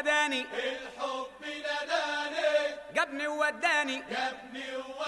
ناداني الحب ناداني جابني ووداني جابني ووداني